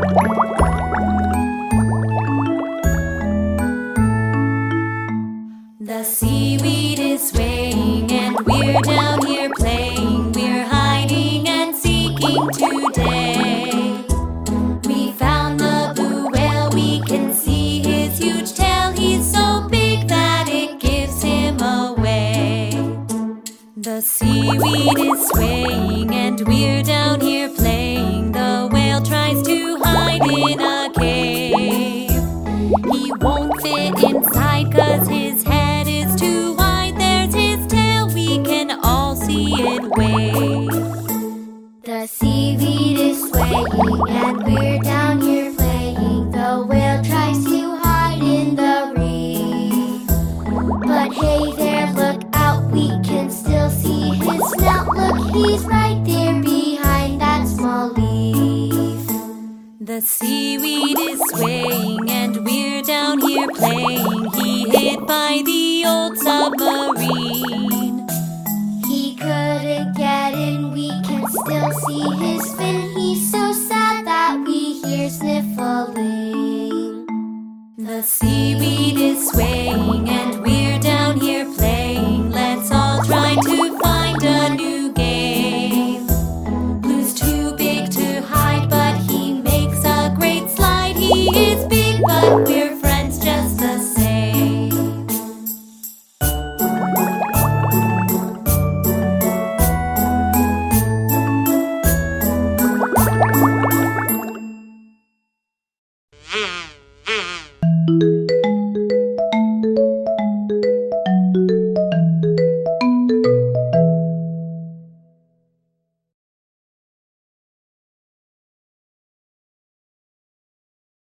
The seaweed is swaying and we're down here playing. We're hiding and seeking today. We found the blue whale, we can see his huge tail. He's so big that it gives him away. The seaweed is swaying and we're down here playing. He won't fit inside cause his head is too wide. There's his tail, we can all see it wave. The seaweed is swaying and we're down here playing. The whale tries to hide in the reef. But hey there, look out, we can still see his snout. Look, he's right The seaweed is swaying and we're down here playing. He hit by the old submarine. He couldn't get in, we can still see his fin. He's so sad that we hear sniffling. The sea Mm-hmm.